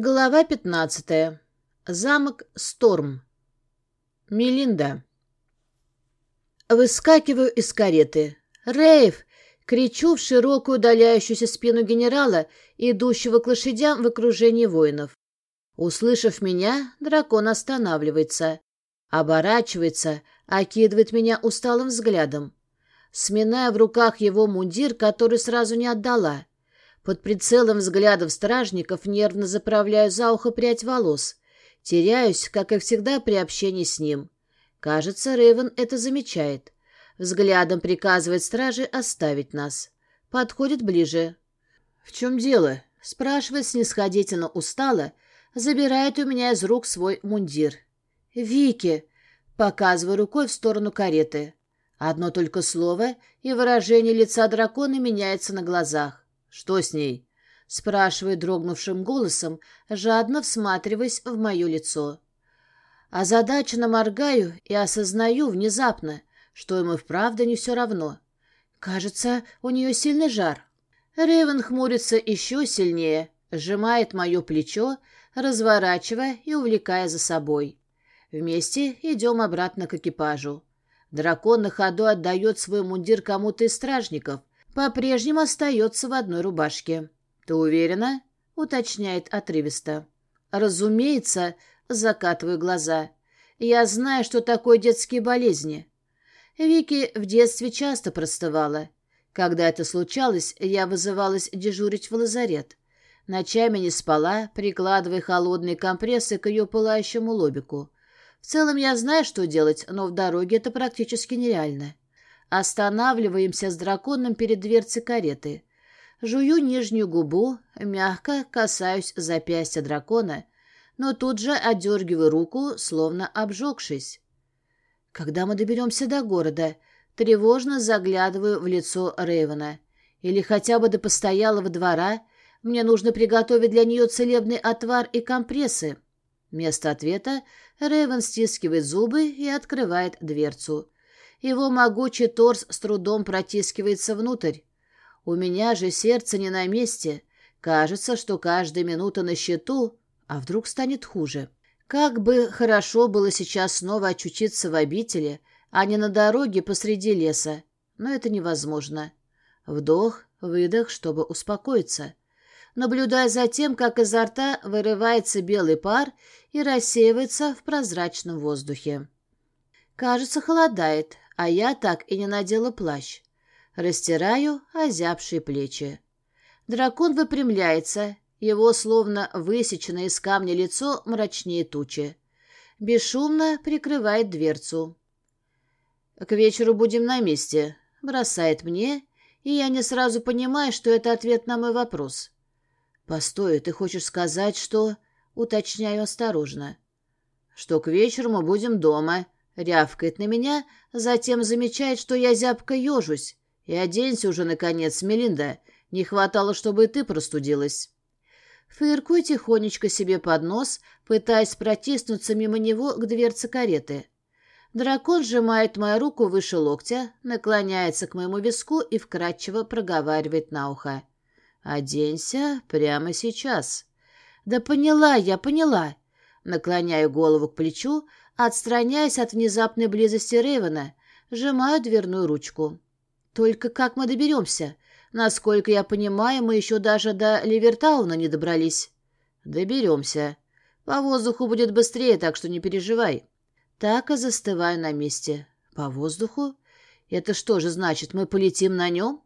Глава пятнадцатая. Замок Сторм. Мелинда. Выскакиваю из кареты. «Рейв!» Кричу в широкую удаляющуюся спину генерала, идущего к лошадям в окружении воинов. Услышав меня, дракон останавливается. Оборачивается, окидывает меня усталым взглядом. Сминая в руках его мундир, который сразу не отдала. Под прицелом взглядов стражников нервно заправляю за ухо прядь волос. Теряюсь, как и всегда, при общении с ним. Кажется, Рейвен это замечает. Взглядом приказывает страже оставить нас. Подходит ближе. «В чем дело?» — спрашивает снисходительно устало, забирает у меня из рук свой мундир. «Вики!» — показываю рукой в сторону кареты. Одно только слово, и выражение лица дракона меняется на глазах. «Что с ней?» — спрашивает дрогнувшим голосом, жадно всматриваясь в мое лицо. Озадаченно моргаю и осознаю внезапно, что ему вправду не все равно. Кажется, у нее сильный жар. Рейвен хмурится еще сильнее, сжимает мое плечо, разворачивая и увлекая за собой. Вместе идем обратно к экипажу. Дракон на ходу отдает свой мундир кому-то из стражников, по-прежнему остается в одной рубашке. «Ты уверена?» — уточняет отрывисто. «Разумеется», — закатываю глаза. «Я знаю, что такое детские болезни». Вики в детстве часто простывала. Когда это случалось, я вызывалась дежурить в лазарет. Ночами не спала, прикладывая холодные компрессы к ее пылающему лобику. В целом я знаю, что делать, но в дороге это практически нереально. Останавливаемся с драконом перед дверцей кареты. Жую нижнюю губу, мягко касаюсь запястья дракона, но тут же отдергиваю руку, словно обжегшись. Когда мы доберемся до города, тревожно заглядываю в лицо Рейвена. Или хотя бы до постоялого двора, мне нужно приготовить для нее целебный отвар и компрессы. Вместо ответа Рейвен стискивает зубы и открывает дверцу. Его могучий торс с трудом протискивается внутрь. У меня же сердце не на месте. Кажется, что каждая минута на счету, а вдруг станет хуже. Как бы хорошо было сейчас снова очутиться в обители, а не на дороге посреди леса. Но это невозможно. Вдох, выдох, чтобы успокоиться. Наблюдая за тем, как изо рта вырывается белый пар и рассеивается в прозрачном воздухе. Кажется, холодает, а я так и не надела плащ. Растираю озябшие плечи. Дракон выпрямляется, его словно высеченное из камня лицо мрачнее тучи. Бесшумно прикрывает дверцу. «К вечеру будем на месте», — бросает мне, и я не сразу понимаю, что это ответ на мой вопрос. «Постой, ты хочешь сказать, что...» — уточняю осторожно. «Что к вечеру мы будем дома», Рявкает на меня, затем замечает, что я зябко ежусь. И оденься уже, наконец, Мелинда. Не хватало, чтобы и ты простудилась. Фыркую тихонечко себе под нос, пытаясь протиснуться мимо него к дверце кареты. Дракон сжимает мою руку выше локтя, наклоняется к моему виску и вкрадчиво проговаривает на ухо. «Оденься прямо сейчас». «Да поняла я, поняла». Наклоняю голову к плечу, Отстраняясь от внезапной близости Рейвена, сжимаю дверную ручку. «Только как мы доберемся? Насколько я понимаю, мы еще даже до Ливертауна не добрались». «Доберемся. По воздуху будет быстрее, так что не переживай». Так и застываю на месте. «По воздуху? Это что же значит, мы полетим на нем?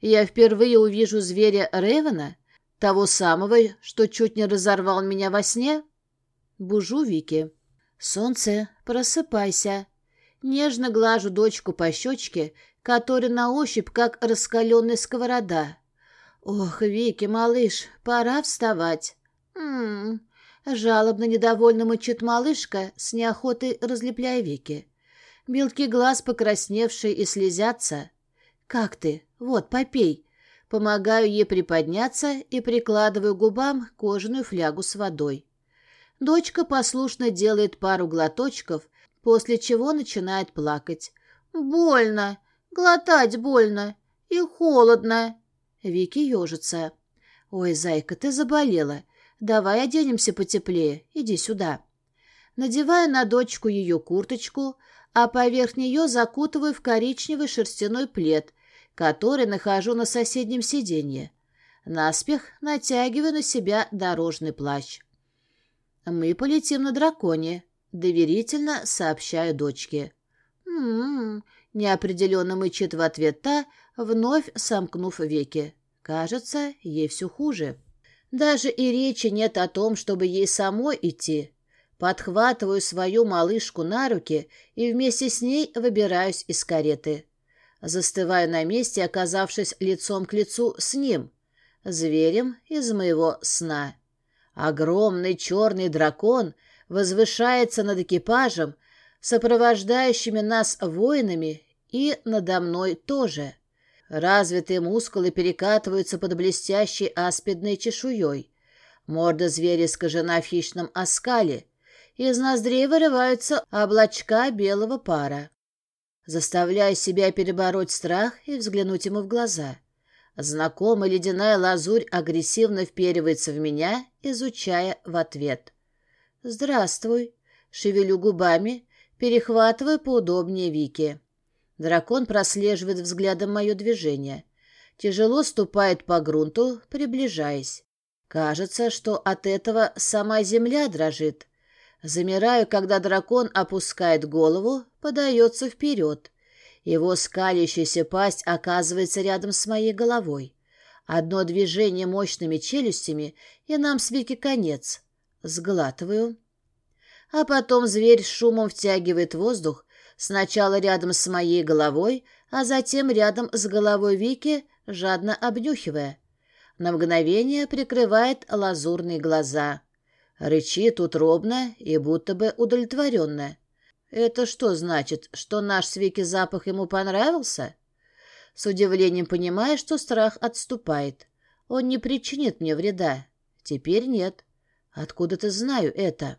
Я впервые увижу зверя Рейвена? Того самого, что чуть не разорвал меня во сне?» Бужу Вики. «Солнце, просыпайся!» Нежно глажу дочку по щечке, которая на ощупь как раскаленная сковорода. «Ох, Вики, малыш, пора вставать!» «М-м-м!» Жалобно недовольно мычит малышка, с неохотой разлепляя веки. Белки глаз покрасневшие и слезятся. «Как ты? Вот, попей!» Помогаю ей приподняться и прикладываю губам кожаную флягу с водой. Дочка послушно делает пару глоточков, после чего начинает плакать. «Больно! Глотать больно! И холодно!» Вики ежится. «Ой, зайка, ты заболела. давай оденемся потеплее, иди сюда. Надеваю на дочку ее курточку, а поверх нее закутываю в коричневый шерстяной плед, который нахожу на соседнем сиденье. Наспех натягиваю на себя дорожный плащ. «Мы полетим на драконе», — доверительно сообщаю дочке. «М-м-м», неопределенно мычит в ответ та, вновь сомкнув веки. Кажется, ей все хуже. Даже и речи нет о том, чтобы ей самой идти. Подхватываю свою малышку на руки и вместе с ней выбираюсь из кареты. Застываю на месте, оказавшись лицом к лицу с ним, зверем из моего сна. Огромный черный дракон возвышается над экипажем, сопровождающими нас воинами, и надо мной тоже. Развитые мускулы перекатываются под блестящей аспидной чешуей. Морда зверя искажена в хищном оскале. Из ноздрей вырываются облачка белого пара. Заставляю себя перебороть страх и взглянуть ему в глаза. Знакомая ледяная лазурь агрессивно вперивается в меня, изучая в ответ. «Здравствуй», — шевелю губами, перехватываю поудобнее Вики. Дракон прослеживает взглядом мое движение. Тяжело ступает по грунту, приближаясь. Кажется, что от этого сама земля дрожит. Замираю, когда дракон опускает голову, подается вперед. Его скалящаяся пасть оказывается рядом с моей головой. Одно движение мощными челюстями, и нам с Вики конец. Сглатываю. А потом зверь шумом втягивает воздух, сначала рядом с моей головой, а затем рядом с головой Вики, жадно обнюхивая. На мгновение прикрывает лазурные глаза. Рычит утробно и будто бы удовлетворенно. Это что значит, что наш с Вики запах ему понравился? С удивлением понимая, что страх отступает. Он не причинит мне вреда. Теперь нет. Откуда-то знаю это.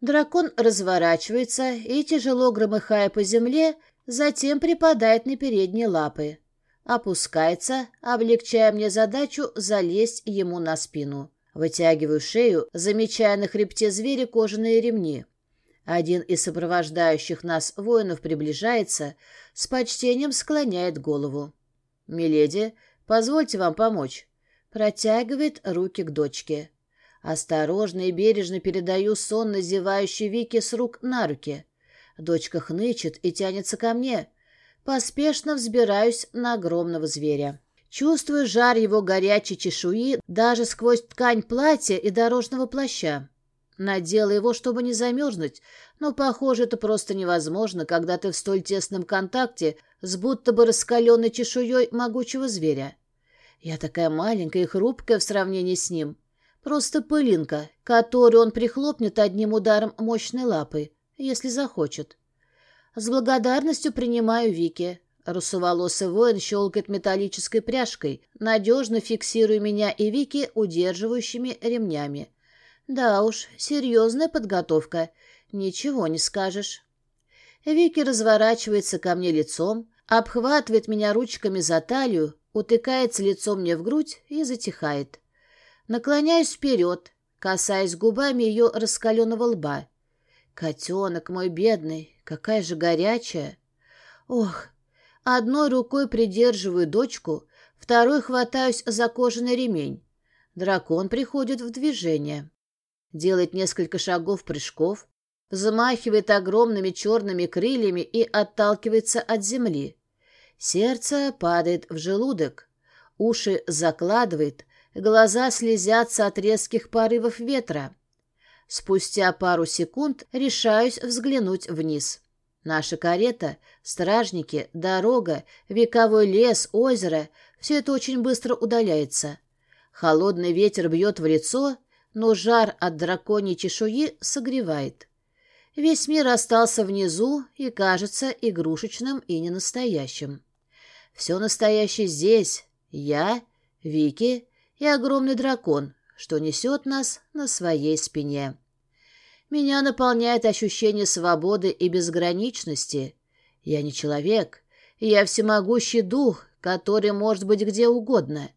Дракон разворачивается и, тяжело громыхая по земле, затем припадает на передние лапы. Опускается, облегчая мне задачу залезть ему на спину. Вытягиваю шею, замечая на хребте зверя кожаные ремни. Один из сопровождающих нас воинов приближается, с почтением склоняет голову. «Миледи, позвольте вам помочь». Протягивает руки к дочке. Осторожно и бережно передаю сонно зевающей Вике с рук на руки. Дочка хнычет и тянется ко мне. Поспешно взбираюсь на огромного зверя. Чувствую жар его горячей чешуи даже сквозь ткань платья и дорожного плаща. Надела его, чтобы не замерзнуть, но, похоже, это просто невозможно, когда ты в столь тесном контакте с будто бы раскаленной чешуей могучего зверя. Я такая маленькая и хрупкая в сравнении с ним. Просто пылинка, которую он прихлопнет одним ударом мощной лапы, если захочет. С благодарностью принимаю Вики. Русоволосый воин щелкает металлической пряжкой, надежно фиксируя меня и Вики удерживающими ремнями. Да уж, серьезная подготовка. Ничего не скажешь. Вики разворачивается ко мне лицом, обхватывает меня ручками за талию, утыкается лицом мне в грудь и затихает. Наклоняюсь вперед, касаясь губами ее раскаленного лба. Котенок мой бедный, какая же горячая. Ох, одной рукой придерживаю дочку, второй хватаюсь за кожаный ремень. Дракон приходит в движение делает несколько шагов прыжков, взмахивает огромными черными крыльями и отталкивается от земли. Сердце падает в желудок, уши закладывает, глаза слезятся от резких порывов ветра. Спустя пару секунд решаюсь взглянуть вниз. Наша карета, стражники, дорога, вековой лес, озеро — все это очень быстро удаляется. Холодный ветер бьет в лицо, но жар от драконьей чешуи согревает. Весь мир остался внизу и кажется игрушечным и ненастоящим. Все настоящее здесь. Я, Вики и огромный дракон, что несет нас на своей спине. Меня наполняет ощущение свободы и безграничности. Я не человек, я всемогущий дух, который может быть где угодно.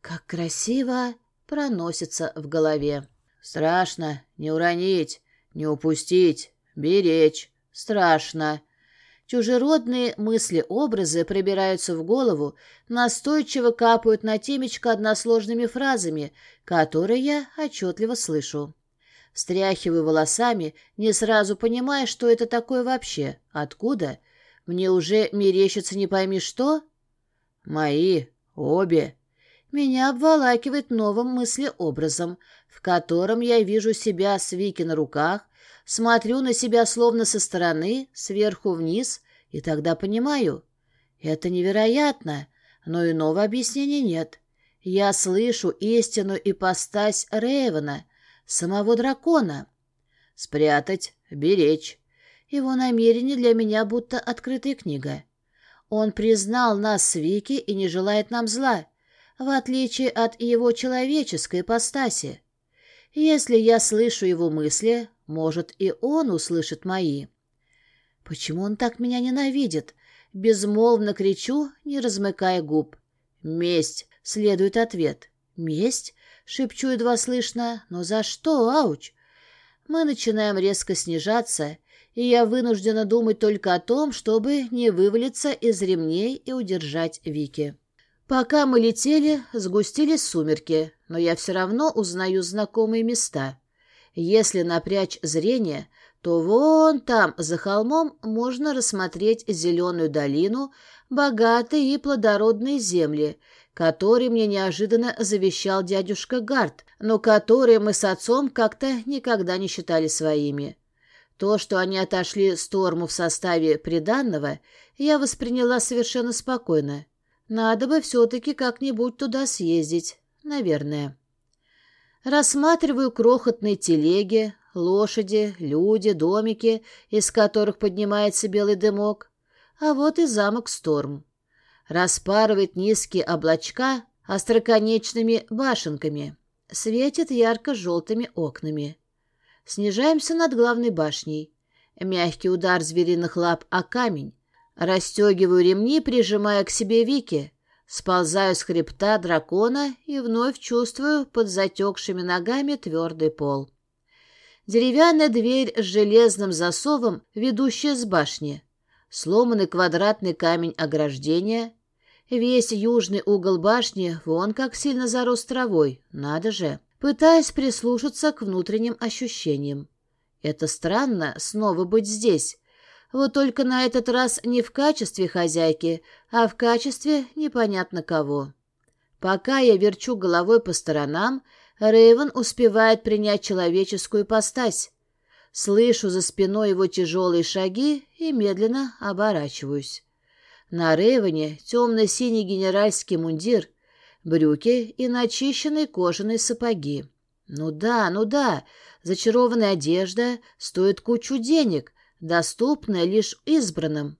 Как красиво! Проносится в голове. Страшно. Не уронить, не упустить, беречь. Страшно. Чужеродные мысли-образы пробираются в голову, настойчиво капают на темечко односложными фразами, которые я отчетливо слышу. Стряхиваю волосами, не сразу понимая, что это такое вообще, откуда. Мне уже мерещится не пойми что. Мои, обе. Меня обволакивает новым мыслеобразом, в котором я вижу себя с Вики на руках, смотрю на себя словно со стороны, сверху вниз, и тогда понимаю. Это невероятно, но иного объяснения нет. Я слышу истинную ипостась Рейвена, самого дракона. Спрятать, беречь. Его намерение для меня будто открытая книга. Он признал нас с Вики и не желает нам зла, в отличие от его человеческой ипостаси. Если я слышу его мысли, может, и он услышит мои. Почему он так меня ненавидит? Безмолвно кричу, не размыкая губ. «Месть!» — следует ответ. «Месть?» — шепчу едва слышно. «Но за что, ауч?» Мы начинаем резко снижаться, и я вынуждена думать только о том, чтобы не вывалиться из ремней и удержать Вики. Пока мы летели, сгустились сумерки, но я все равно узнаю знакомые места. Если напрячь зрение, то вон там, за холмом, можно рассмотреть зеленую долину, богатые и плодородные земли, которые мне неожиданно завещал дядюшка Гард, но которые мы с отцом как-то никогда не считали своими. То, что они отошли Сторму в составе приданного, я восприняла совершенно спокойно. Надо бы все-таки как-нибудь туда съездить, наверное. Рассматриваю крохотные телеги, лошади, люди, домики, из которых поднимается белый дымок. А вот и замок Сторм. Распарывает низкие облачка остроконечными башенками. Светит ярко-желтыми окнами. Снижаемся над главной башней. Мягкий удар звериных лап о камень. Растегиваю ремни, прижимая к себе Вики. Сползаю с хребта дракона и вновь чувствую под затекшими ногами твердый пол. Деревянная дверь с железным засовом, ведущая с башни. Сломанный квадратный камень ограждения. Весь южный угол башни вон как сильно зарос травой, надо же. Пытаясь прислушаться к внутренним ощущениям. Это странно, снова быть здесь, вот только на этот раз не в качестве хозяйки, а в качестве непонятно кого. Пока я верчу головой по сторонам, Рейвен успевает принять человеческую постась. Слышу за спиной его тяжелые шаги и медленно оборачиваюсь. На Рейвене темно-синий генеральский мундир, брюки и начищенные кожаные сапоги. Ну да, ну да, зачарованная одежда стоит кучу денег, доступная лишь избранным.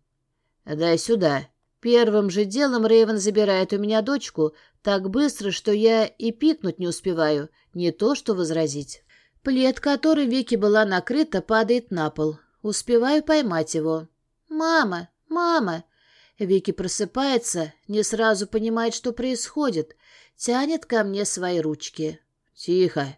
«Дай сюда». Первым же делом Рейвен забирает у меня дочку так быстро, что я и пикнуть не успеваю, не то что возразить. Плед, который Вики была накрыта, падает на пол. Успеваю поймать его. «Мама! Мама!» Вики просыпается, не сразу понимает, что происходит, тянет ко мне свои ручки. «Тихо!»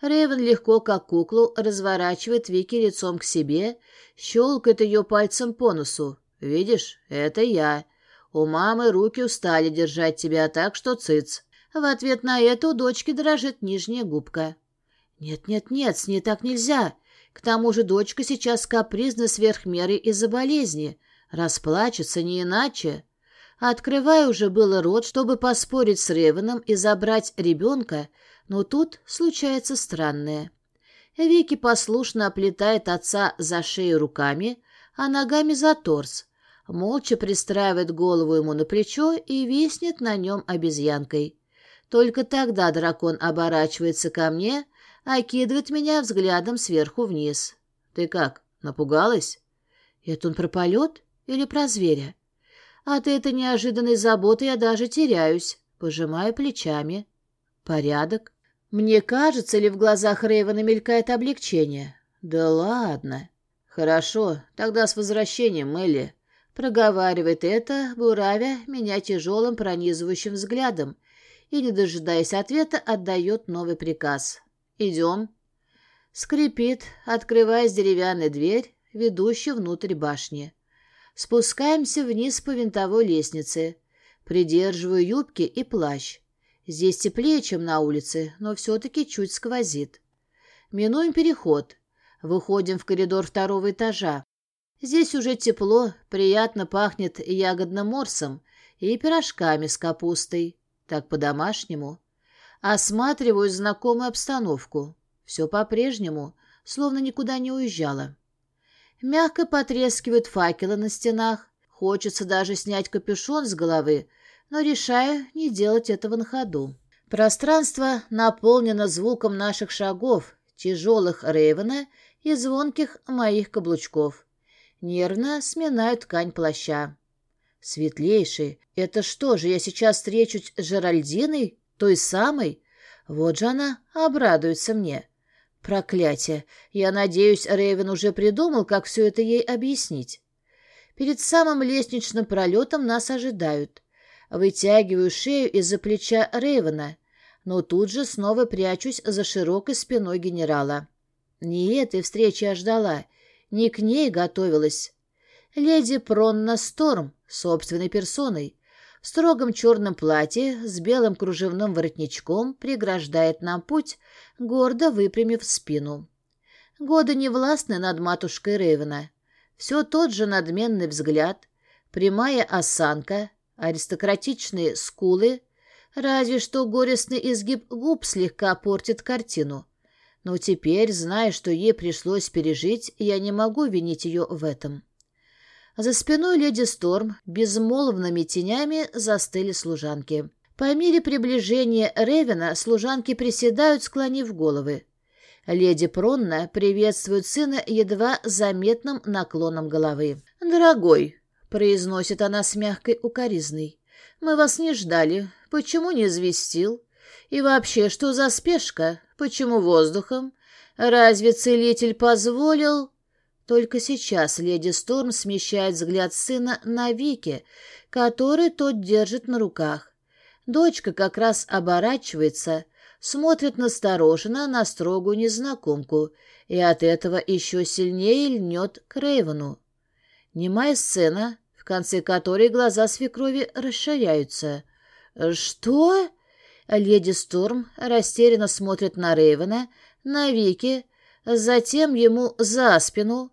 Рейвен легко, как куклу, разворачивает Вики лицом к себе, щелкает ее пальцем по носу. «Видишь, это я. У мамы руки устали держать тебя так, что цыц». В ответ на это у дочки дрожит нижняя губка. «Нет-нет-нет, с ней так нельзя. К тому же дочка сейчас капризна сверх меры из-за болезни. Расплачется не иначе». Открываю уже было рот, чтобы поспорить с Ревеном и забрать ребенка, но тут случается странное. Вики послушно оплетает отца за шею руками, а ногами за торс, молча пристраивает голову ему на плечо и виснет на нем обезьянкой. Только тогда дракон оборачивается ко мне, окидывает меня взглядом сверху вниз. «Ты как, напугалась?» «Это он про полет или про зверя?» От этой неожиданной заботы я даже теряюсь, пожимаю плечами. «Порядок?» Мне кажется, ли в глазах Рейвена мелькает облегчение? Да ладно. Хорошо, тогда с возвращением, Элли. Проговаривает это, буравя меня тяжелым пронизывающим взглядом и, не дожидаясь ответа, отдает новый приказ. Идем. Скрипит, открываясь деревянная дверь, ведущая внутрь башни. Спускаемся вниз по винтовой лестнице. Придерживаю юбки и плащ. Здесь теплее, чем на улице, но все-таки чуть сквозит. Минуем переход. Выходим в коридор второго этажа. Здесь уже тепло, приятно пахнет ягодным морсом и пирожками с капустой. Так по-домашнему. Осматриваю знакомую обстановку. Все по-прежнему, словно никуда не уезжала. Мягко потрескивают факелы на стенах. Хочется даже снять капюшон с головы, но решаю не делать этого на ходу. Пространство наполнено звуком наших шагов, тяжелых Рейвена и звонких моих каблучков. Нервно сминаю ткань плаща. Светлейший, это что же, я сейчас встречусь с Жеральдиной, той самой? Вот же она обрадуется мне. Проклятие! Я надеюсь, Рейвен уже придумал, как все это ей объяснить. Перед самым лестничным пролетом нас ожидают. Вытягиваю шею из-за плеча Рейвена, но тут же снова прячусь за широкой спиной генерала. Не этой встречи я ждала, не к ней готовилась. Леди Пронна Сторм, собственной персоной, в строгом черном платье с белым кружевным воротничком преграждает нам путь, гордо выпрямив спину. Годы не властны над матушкой Рейвена. Все тот же надменный взгляд, прямая осанка, аристократичные скулы, разве что горестный изгиб губ слегка портит картину. Но теперь, зная, что ей пришлось пережить, я не могу винить ее в этом. За спиной леди Сторм безмолвными тенями застыли служанки. По мере приближения Ревена служанки приседают, склонив головы. Леди Пронна приветствует сына едва заметным наклоном головы. «Дорогой», — произносит она с мягкой укоризной, — «мы вас не ждали. Почему не известил? И вообще, что за спешка? Почему воздухом? Разве целитель позволил?» Только сейчас леди Сторм смещает взгляд сына на Вики, который тот держит на руках. Дочка как раз оборачивается, смотрит настороженно на строгую незнакомку и от этого еще сильнее льнет к Рейвену. Немая сцена, в конце которой глаза свекрови расширяются. «Что?» Леди Сторм растерянно смотрит на Рейвена, на Вики, затем ему за спину,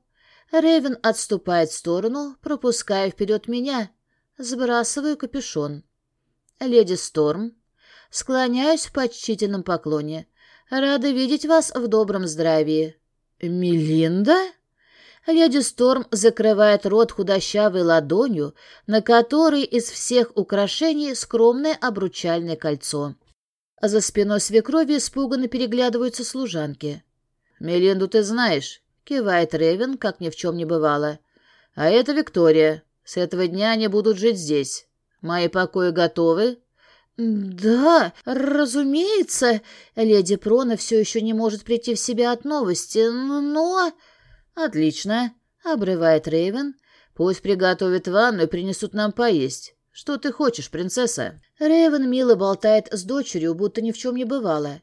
Рейвен отступает в сторону, пропуская вперед меня. Сбрасываю капюшон. Леди Сторм. Склоняюсь в почтительном поклоне. Рада видеть вас в добром здравии. Мелинда? Леди Сторм закрывает рот худощавой ладонью, на которой из всех украшений скромное обручальное кольцо. За спиной свекрови испуганно переглядываются служанки. «Мелинду ты знаешь. Кивает Ревен, как ни в чем не бывало. А это Виктория. С этого дня они будут жить здесь. Мои покои готовы? «Да, разумеется, леди Прона все еще не может прийти в себя от новости, но...» «Отлично», — обрывает Рейвен. «Пусть приготовят ванну и принесут нам поесть. Что ты хочешь, принцесса?» Рейвен мило болтает с дочерью, будто ни в чем не бывало.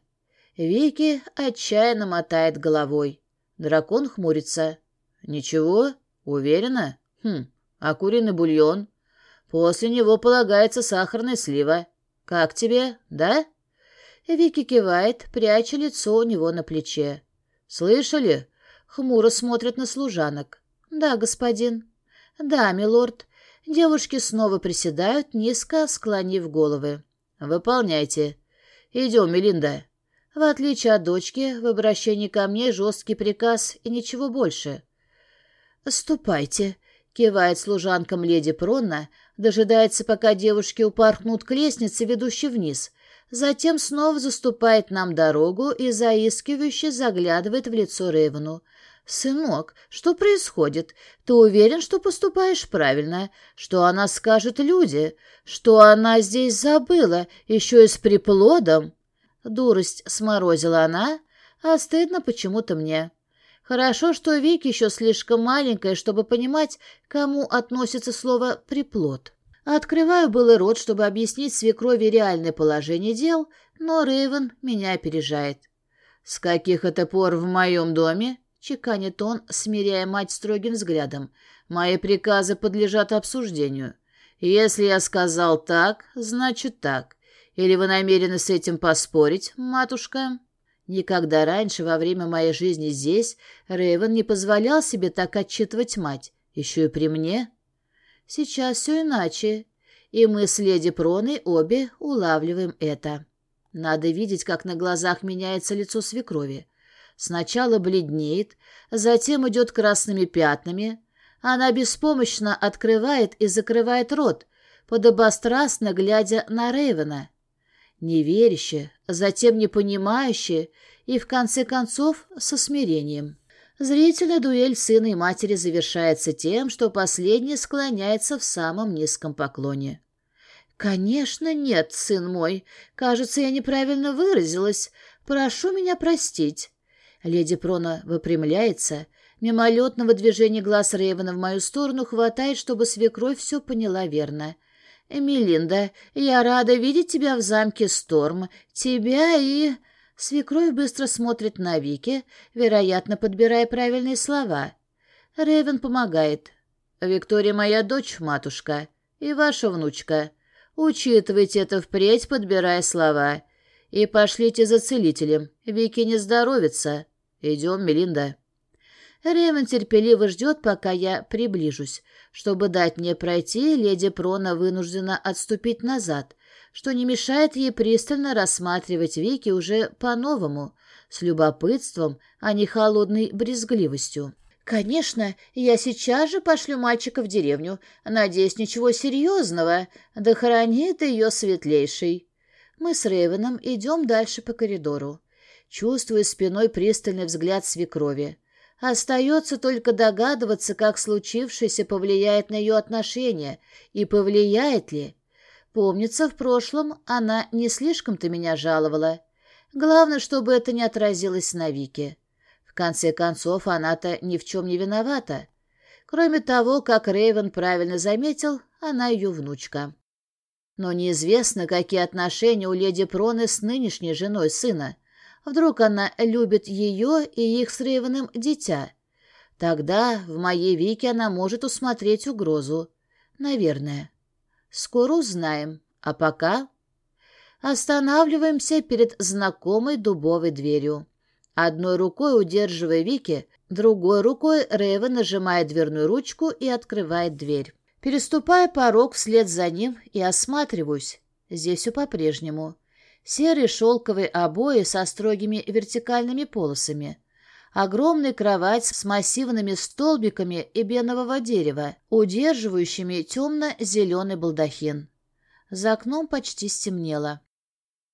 Вики отчаянно мотает головой. Дракон хмурится. «Ничего? Уверена? Хм, а куриный бульон? После него полагается сахарная слива. Как тебе, да?» Вики кивает, пряча лицо у него на плече. «Слышали?» Хмуро смотрит на служанок. «Да, господин». «Да, милорд». Девушки снова приседают, низко склонив головы. «Выполняйте. Идем, Мелинда». В отличие от дочки, в обращении ко мне жесткий приказ и ничего больше. «Ступайте», — кивает служанкам леди Пронна, дожидается, пока девушки упорхнут к лестнице, ведущей вниз, затем снова заступает нам дорогу и заискивающе заглядывает в лицо Рейвену. «Сынок, что происходит? Ты уверен, что поступаешь правильно? Что она скажет люди? Что она здесь забыла, еще и с приплодом?» Дурость сморозила она, а стыдно почему-то мне. Хорошо, что Вик еще слишком маленькая, чтобы понимать, кому относится слово «приплод». Открываю было рот, чтобы объяснить свекрови реальное положение дел, но Рейвен меня опережает. «С каких это пор в моем доме?» — чеканит он, смиряя мать строгим взглядом. «Мои приказы подлежат обсуждению. Если я сказал так, значит так. Или вы намерены с этим поспорить, матушка?» Никогда раньше во время моей жизни здесь Рейвен не позволял себе так отчитывать мать, еще и при мне. Сейчас все иначе, и мы с леди Проной обе улавливаем это. Надо видеть, как на глазах меняется лицо свекрови. Сначала бледнеет, затем идет красными пятнами. Она беспомощно открывает и закрывает рот, подобострастно глядя на Рейвена. Неверяще, затем непонимающе и, в конце концов, со смирением. Зрительная дуэль сына и матери завершается тем, что последний склоняется в самом низком поклоне. «Конечно нет, сын мой. Кажется, я неправильно выразилась. Прошу меня простить». Леди Прона выпрямляется. Мимолетного движения глаз Рейвена в мою сторону хватает, чтобы свекровь все поняла верно. «Мелинда, я рада видеть тебя в замке Сторм. Тебя и...» Свекровь быстро смотрит на Вики, вероятно, подбирая правильные слова. Рейвен помогает. «Виктория моя дочь, матушка, и ваша внучка. Учитывайте это впредь, подбирая слова. И пошлите за целителем. Вики не здоровится. Идем, Мелинда». Рейвен терпеливо ждет, пока я приближусь. Чтобы дать мне пройти, леди Прона вынуждена отступить назад, что не мешает ей пристально рассматривать Вики уже по-новому, с любопытством, а не холодной брезгливостью. «Конечно, я сейчас же пошлю мальчика в деревню. Надеюсь, ничего серьезного. Да хранит ее светлейший». Мы с Рейвеном идем дальше по коридору. Чувствую спиной пристальный взгляд свекрови. Остается только догадываться, как случившееся повлияет на ее отношения, и повлияет ли. Помнится, в прошлом она не слишком-то меня жаловала. Главное, чтобы это не отразилось на Вике. В конце концов, она-то ни в чем не виновата. Кроме того, как Рейвен правильно заметил, она ее внучка. Но неизвестно, какие отношения у леди Проны с нынешней женой сына. Вдруг она любит ее и их с Рейвеном дитя. Тогда в моей Вике она может усмотреть угрозу. Наверное. Скоро узнаем. А пока... Останавливаемся перед знакомой дубовой дверью. Одной рукой удерживая Вики, другой рукой Рейва нажимает дверную ручку и открывает дверь. Переступая порог вслед за ним и осматриваюсь. Здесь все по-прежнему. Серые шелковые обои со строгими вертикальными полосами огромная кровать с массивными столбиками эбенового дерева, удерживающими темно-зеленый балдахин. За окном почти стемнело.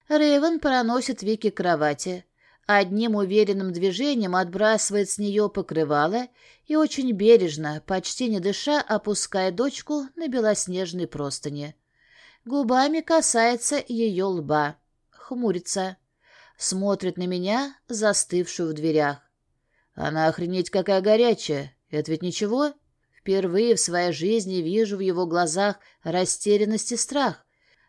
Рейвен проносит Вики к кровати, одним уверенным движением отбрасывает с нее покрывало и очень бережно, почти не дыша, опускает дочку на белоснежной простыни. Губами касается ее лба. Хмурится. Смотрит на меня, застывшую в дверях. Она охренеть какая горячая. Это ведь ничего? Впервые в своей жизни вижу в его глазах растерянность и страх.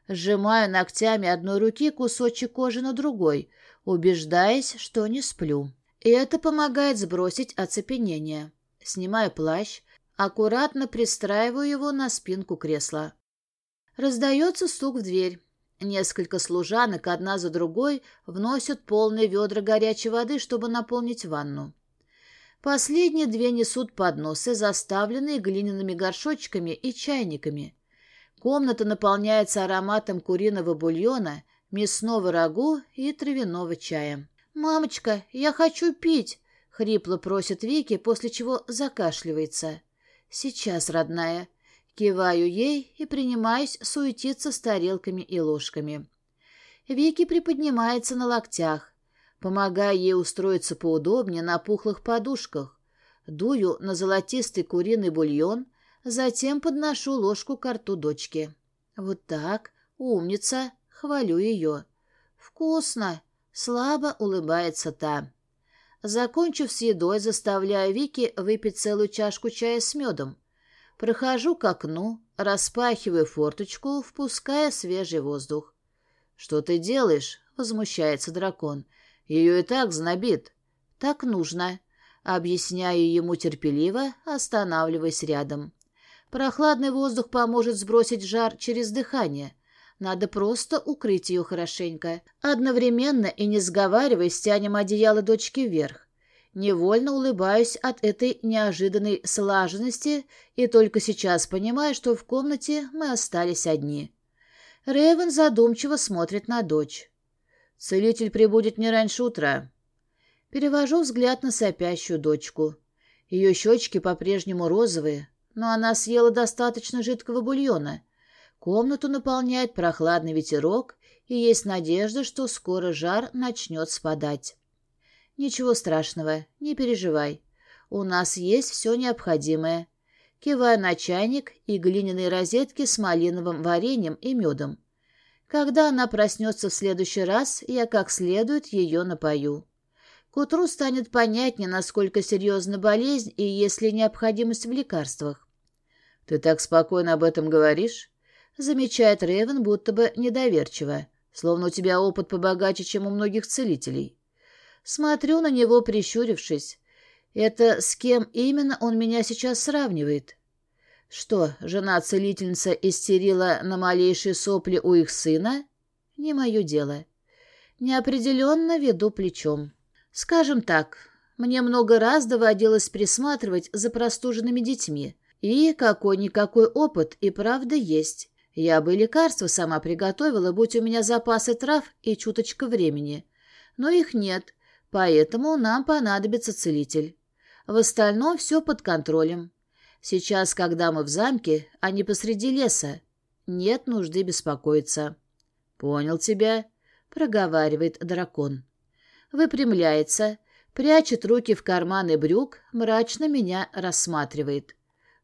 Сжимаю ногтями одной руки кусочек кожи на другой, убеждаясь, что не сплю. И это помогает сбросить оцепенение. Снимаю плащ, аккуратно пристраиваю его на спинку кресла. Раздается стук в дверь. Несколько служанок одна за другой вносят полные ведра горячей воды, чтобы наполнить ванну. Последние две несут подносы, заставленные глиняными горшочками и чайниками. Комната наполняется ароматом куриного бульона, мясного рагу и травяного чая. «Мамочка, я хочу пить!» — хрипло просит Вики, после чего закашливается. «Сейчас, родная». Киваю ей и принимаюсь суетиться с тарелками и ложками. Вики приподнимается на локтях помогая ей устроиться поудобнее на пухлых подушках. Дую на золотистый куриный бульон, затем подношу ложку к рту дочки. Вот так, умница, хвалю ее. Вкусно, слабо улыбается та. Закончив с едой, заставляю Вики выпить целую чашку чая с медом. Прохожу к окну, распахиваю форточку, впуская свежий воздух. «Что ты делаешь?» — возмущается дракон. Ее и так знобит. Так нужно. Объясняю ему терпеливо, останавливаясь рядом. Прохладный воздух поможет сбросить жар через дыхание. Надо просто укрыть ее хорошенько. Одновременно и не сговариваясь, тянем одеяло дочки вверх. Невольно улыбаюсь от этой неожиданной слаженности и только сейчас понимаю, что в комнате мы остались одни. Рейвен задумчиво смотрит на дочь. «Целитель прибудет не раньше утра». Перевожу взгляд на сопящую дочку. Ее щечки по-прежнему розовые, но она съела достаточно жидкого бульона. Комнату наполняет прохладный ветерок, и есть надежда, что скоро жар начнет спадать. «Ничего страшного, не переживай. У нас есть все необходимое». Киваю на чайник и глиняные розетки с малиновым вареньем и медом. Когда она проснется в следующий раз, я как следует ее напою. К утру станет понятнее, насколько серьезна болезнь и есть ли необходимость в лекарствах. «Ты так спокойно об этом говоришь?» Замечает Ревен, будто бы недоверчиво, словно у тебя опыт побогаче, чем у многих целителей. Смотрю на него, прищурившись. Это с кем именно он меня сейчас сравнивает? Что, жена-целительница истерила на малейшие сопли у их сына? Не мое дело. Неопределенно веду плечом. Скажем так, мне много раз доводилось присматривать за простуженными детьми. И какой-никакой опыт и правда есть. Я бы лекарства сама приготовила, будь у меня запасы трав и чуточка времени. Но их нет, Поэтому нам понадобится целитель. В остальном все под контролем. Сейчас, когда мы в замке, а не посреди леса, нет нужды беспокоиться. «Понял тебя», — проговаривает дракон. Выпрямляется, прячет руки в карманы брюк, мрачно меня рассматривает.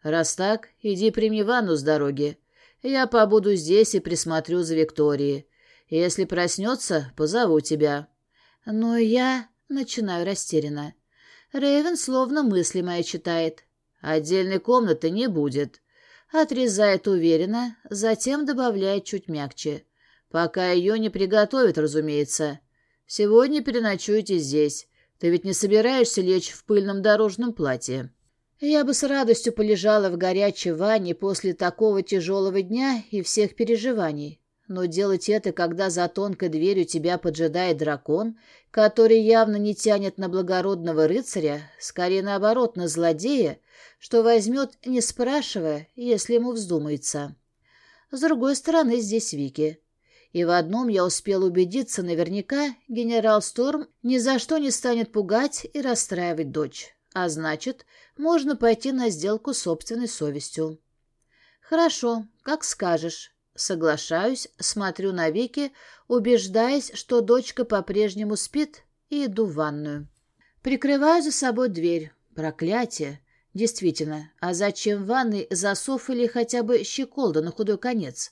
«Раз так, иди прими ванну с дороги. Я побуду здесь и присмотрю за Викторией. Если проснется, позову тебя». «Но я...» Начинаю растерянно. Рейвен словно мысли мои читает. «Отдельной комнаты не будет». Отрезает уверенно, затем добавляет чуть мягче. «Пока ее не приготовят, разумеется. Сегодня переночуете здесь. Ты ведь не собираешься лечь в пыльном дорожном платье?» Я бы с радостью полежала в горячей ванне после такого тяжелого дня и всех переживаний. Но делать это, когда за тонкой дверью тебя поджидает дракон, который явно не тянет на благородного рыцаря, скорее наоборот, на злодея, что возьмет, не спрашивая, если ему вздумается. С другой стороны, здесь Вики. И в одном я успел убедиться наверняка, генерал Сторм ни за что не станет пугать и расстраивать дочь. А значит, можно пойти на сделку с собственной совестью. «Хорошо, как скажешь». Соглашаюсь, смотрю на Вики, убеждаясь, что дочка по-прежнему спит, и иду в ванную. Прикрываю за собой дверь. Проклятие. Действительно, а зачем в ванной засов или хотя бы щеколда на худой конец?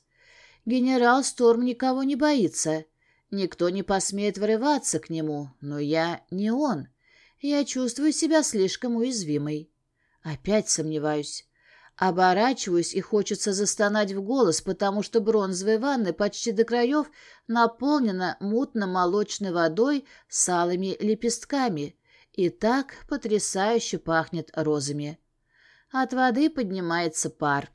Генерал Сторм никого не боится. Никто не посмеет врываться к нему, но я не он. Я чувствую себя слишком уязвимой. Опять сомневаюсь. Оборачиваюсь, и хочется застонать в голос, потому что бронзовая ванна почти до краев наполнена мутно-молочной водой с алыми лепестками и так потрясающе пахнет розами. От воды поднимается пар.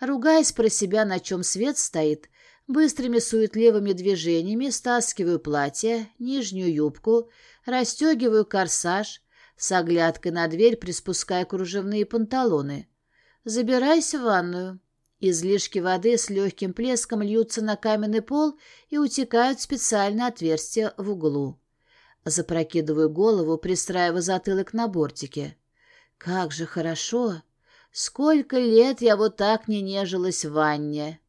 Ругаясь про себя, на чем свет стоит, быстрыми суетливыми движениями стаскиваю платье, нижнюю юбку, расстегиваю корсаж, с оглядкой на дверь приспуская кружевные панталоны. Забирайся в ванную. Излишки воды с легким плеском льются на каменный пол и утекают в специальное отверстие в углу. Запрокидываю голову, пристраивая затылок на бортике. Как же хорошо! Сколько лет я вот так не нежилась в ванне!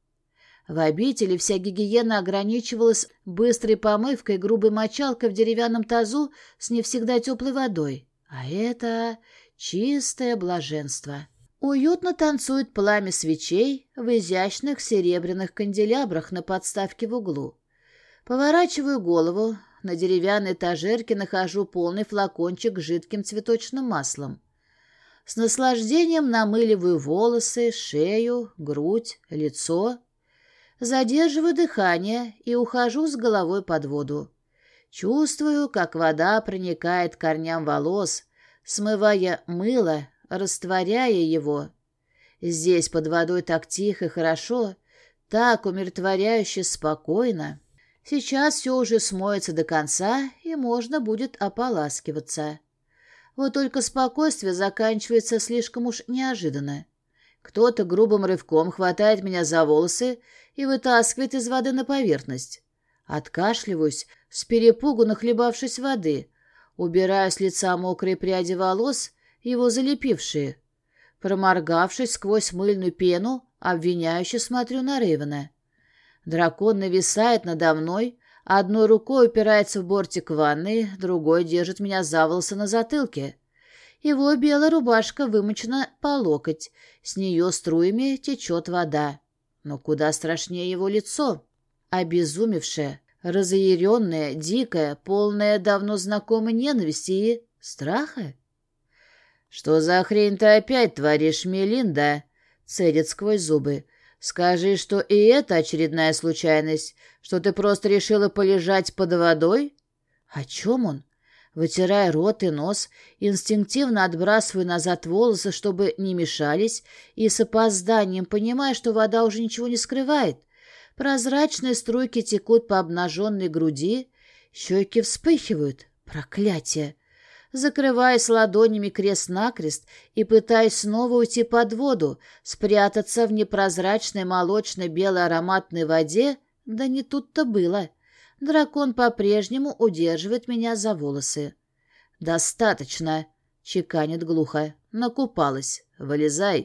В обители вся гигиена ограничивалась быстрой помывкой, грубой мочалкой в деревянном тазу с не всегда теплой водой. А это чистое блаженство. Уютно танцует пламя свечей в изящных серебряных канделябрах на подставке в углу. Поворачиваю голову, на деревянной этажерке нахожу полный флакончик с жидким цветочным маслом. С наслаждением намыливаю волосы, шею, грудь, лицо. Задерживаю дыхание и ухожу с головой под воду. Чувствую, как вода проникает к корням волос, смывая мыло, растворяя его. Здесь под водой так тихо и хорошо, так умиротворяюще спокойно. Сейчас все уже смоется до конца, и можно будет ополаскиваться. Вот только спокойствие заканчивается слишком уж неожиданно. Кто-то грубым рывком хватает меня за волосы и вытаскивает из воды на поверхность. Откашливаюсь, с перепугу нахлебавшись воды, убираю с лица мокрые пряди волос, его залепившие. Проморгавшись сквозь мыльную пену, обвиняюще смотрю на Рейвена. Дракон нависает надо мной, одной рукой упирается в бортик ванны, другой держит меня за волосы на затылке. Его белая рубашка вымочена по локоть, с нее струями течет вода. Но куда страшнее его лицо. Обезумевшее, разъяренное, дикое, полное давно знакомой ненависти и страха. «Что за хрень ты опять творишь, Мелинда?» — цедит сквозь зубы. Скажи, что и это очередная случайность, что ты просто решила полежать под водой? О чем он? Вытирая рот и нос, инстинктивно отбрасываю назад волосы, чтобы не мешались, и с опозданием понимая, что вода уже ничего не скрывает. Прозрачные струйки текут по обнаженной груди, щеки вспыхивают. Проклятие! Закрываясь ладонями крест-накрест и пытаясь снова уйти под воду, спрятаться в непрозрачной молочно-белой ароматной воде, да не тут-то было. Дракон по-прежнему удерживает меня за волосы. «Достаточно», — чеканит глухо. «Накупалась. Вылезай».